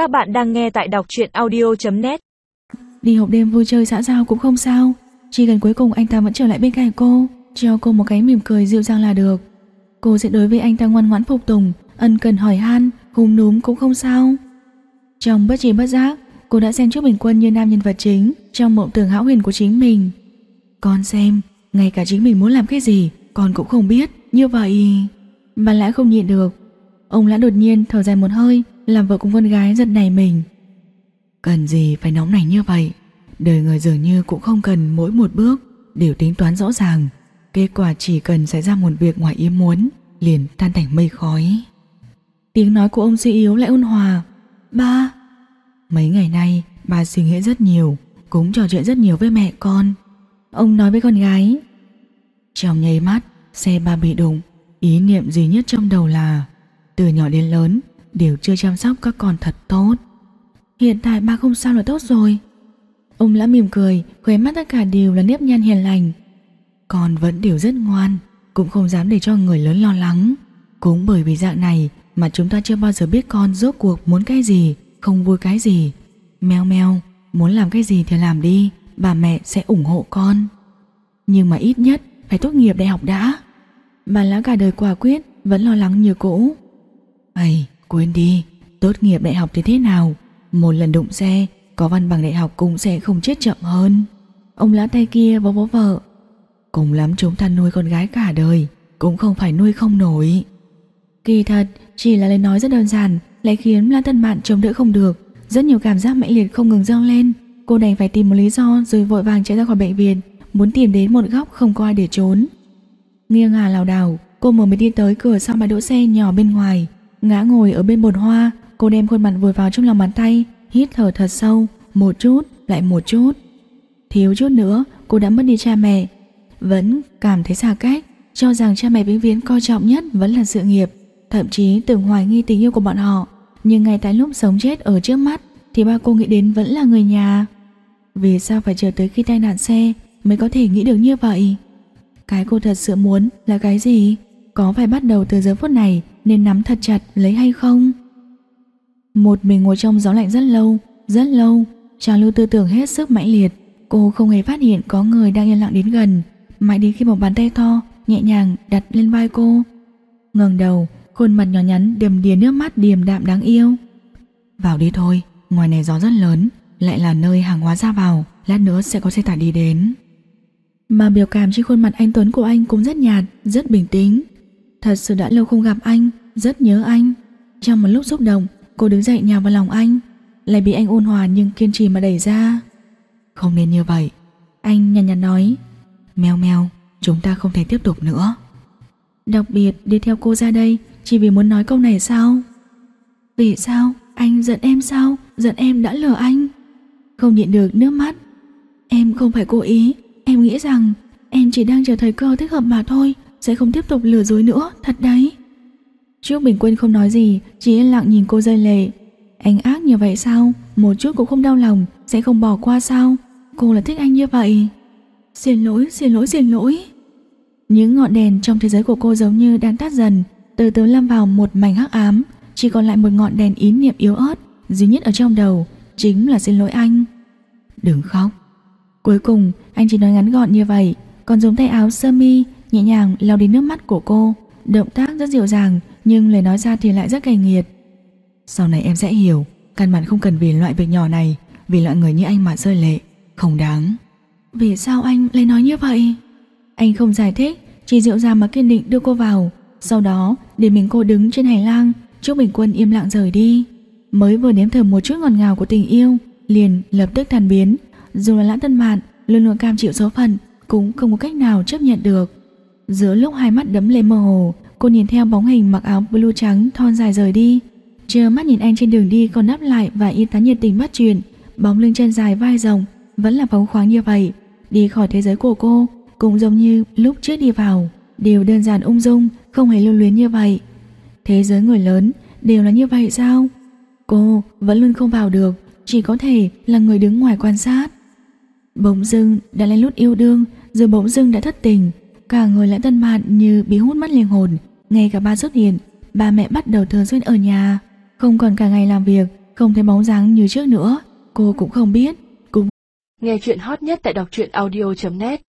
Các bạn đang nghe tại đọc truyện audio.net Đi hộp đêm vui chơi xã giao cũng không sao. Chỉ cần cuối cùng anh ta vẫn trở lại bên cạnh cô, Cho cô một cái mỉm cười dịu dàng là được. Cô sẽ đối với anh ta ngoan ngoãn phục tùng, Ân cần hỏi han Hùng núm cũng không sao. Trong bất trí bất giác, Cô đã xem trước Bình Quân như nam nhân vật chính Trong mộng tưởng hão huyền của chính mình. Con xem, Ngay cả chính mình muốn làm cái gì, Con cũng không biết. Như vậy Bà lẽ không nhịn được. Ông lã đột nhiên thở dài một hơi Làm vợ cùng con gái giật nảy mình. Cần gì phải nóng này như vậy? Đời người dường như cũng không cần mỗi một bước Đều tính toán rõ ràng. Kết quả chỉ cần xảy ra một việc ngoài ý muốn Liền tan thành mây khói. Tiếng nói của ông suy yếu lại ôn hòa. Ba! Mấy ngày nay bà suy nghĩ rất nhiều Cũng trò chuyện rất nhiều với mẹ con. Ông nói với con gái. Trong nháy mắt Xe ba bị đụng Ý niệm duy nhất trong đầu là từ nhỏ đến lớn Đều chưa chăm sóc các con thật tốt. Hiện tại ba không sao là tốt rồi. Ông lã mỉm cười, Khóe mắt tất cả đều là nếp nhăn hiền lành. Con vẫn đều rất ngoan, Cũng không dám để cho người lớn lo lắng. Cũng bởi vì dạng này Mà chúng ta chưa bao giờ biết con rốt cuộc muốn cái gì, Không vui cái gì. Mèo mèo, Muốn làm cái gì thì làm đi, Bà mẹ sẽ ủng hộ con. Nhưng mà ít nhất phải tốt nghiệp đại học đã. Bà lã cả đời quả quyết, Vẫn lo lắng như cũ. Ây, quên đi. Tốt nghiệp đại học thì thế nào? Một lần đụng xe, Có văn bằng đại học cũng sẽ không chết chậm hơn. Ông lá tay kia vỗ vỗ vợ. Cùng lắm chúng ta nuôi con gái cả đời, Cũng không phải nuôi không nổi. Kỳ thật, Chỉ là lời nói rất đơn giản, Lại khiến Lan Tân Mạn chống đỡ không được. Rất nhiều cảm giác mãnh liệt không ngừng dâng lên. Cô đành phải tìm một lý do rồi vội vàng chạy ra khỏi bệnh viện, Muốn tìm đến một góc không có ai để trốn. Nghiêng ngả lảo đảo, Cô mới đi tới cửa sau bãi đỗ xe nhỏ bên ngoài. Ngã ngồi ở bên bồn hoa, Cô đem khuôn mặt vùi vào trong lòng bàn tay, Hít thở thật sâu, Một chút, lại một chút. Thiếu chút nữa, cô đã mất đi cha mẹ. Vẫn cảm thấy xa cách, Cho rằng cha mẹ vĩnh viễn coi trọng nhất Vẫn là sự nghiệp, Thậm chí từng hoài nghi tình yêu của bọn họ. Nhưng ngay tại lúc sống chết ở trước mắt, Thì ba cô nghĩ đến vẫn là người nhà. Vì sao phải chờ tới khi tai nạn xe Mới có thể nghĩ được như vậy? Cái cô thật sự muốn là cái gì? Có phải bắt đầu từ giờ phút này nên nắm thật chặt, lấy hay không? Một mình ngồi trong gió lạnh rất lâu Rất lâu. Trào lưu tư tưởng hết sức mãnh liệt. Cô không hề phát hiện có người đang yên lặng đến gần. Mãi đến khi một bàn tay to, Nhẹ nhàng đặt lên vai cô, ngẩng đầu, Khuôn mặt nhỏ nhắn đầm đìa nước mắt điềm đạm đáng yêu. Vào đi thôi, Ngoài này gió rất lớn, Lại là nơi hàng hóa ra vào, Lát nữa sẽ có xe tải đi đến. Mà biểu cảm trên khuôn mặt anh Tuấn của anh cũng rất nhạt, Rất bình tĩnh. Thật sự đã lâu không gặp anh Rất nhớ anh. Trong một lúc xúc động Cô đứng dậy nhào vào lòng anh. Lại bị anh ôn hòa nhưng kiên trì mà đẩy ra. Không nên như vậy. Anh nhàn nhạt nói Mèo mèo Chúng ta không thể tiếp tục nữa. Đặc biệt đi theo cô ra đây Chỉ vì muốn nói câu này sao? Vì sao? Anh giận em sao? Giận em đã lừa anh. Không nhịn được nước mắt. Em không phải cố ý. Em nghĩ rằng em chỉ đang chờ thời cơ thích hợp mà thôi sẽ không tiếp tục lừa dối nữa Thật đấy. Trước Bình Quân không nói gì Chỉ yên lặng nhìn cô rơi lệ. Anh ác như vậy sao? Một chút cũng không đau lòng Sẽ không bỏ qua sao? Cô là thích anh như vậy. Xin lỗi, xin lỗi, xin lỗi. Những ngọn đèn trong thế giới của cô giống như đang tắt dần Từ từ lâm vào một mảnh hắc ám. Chỉ còn lại một ngọn đèn ý niệm yếu ớt Duy nhất ở trong đầu Chính là xin lỗi anh. Đừng khóc. Cuối cùng anh chỉ nói ngắn gọn như vậy Còn dùng tay áo sơ mi Nhẹ nhàng lau đi nước mắt của cô. Động tác rất dịu dàng, Nhưng lời nói ra thì lại rất cay nghiệt. Sau này em sẽ hiểu, Căn bản không cần vì loại việc nhỏ này, Vì loại người như anh mà rơi lệ. Không đáng. Vì sao anh lại nói như vậy? Anh không giải thích, Chỉ dịu dàng mà kiên định đưa cô vào. Sau đó, để mình cô đứng trên hành lang Trúc Bình Quân im lặng rời đi. Mới vừa nếm thử một chút ngọt ngào của tình yêu, Liền lập tức tan biến. Dù là lãng tân mạn, Luôn luôn cam chịu số phận, Cũng không có cách nào chấp nhận được. Giữa lúc hai mắt đấm lên mơ hồ, Cô nhìn theo bóng hình mặc áo blue trắng thon dài rời đi. Chờ mắt nhìn anh trên đường đi còn đáp lại và y tá nhiệt tình bắt chuyện. Bóng lưng chân dài vai rộng, Vẫn là phóng khoáng như vậy. Đi khỏi thế giới của cô, Cũng giống như lúc trước đi vào. Đều đơn giản ung dung, Không hề lưu luyến như vậy. Thế giới người lớn, đều là như vậy sao? Cô vẫn luôn không vào được, Chỉ có thể là người đứng ngoài quan sát. Bỗng dưng đã lên lút yêu đương, Rồi bỗng dưng đã thất tình. Cả người lại tân mạn như bị hút mất linh hồn Ngay cả ba xuất hiện Ba mẹ bắt đầu thường xuyên ở nhà Không còn cả ngày làm việc, không thấy bóng dáng như trước nữa. Cô cũng không biết. cũng Nghe chuyện hot nhất tại đọc truyện audio.net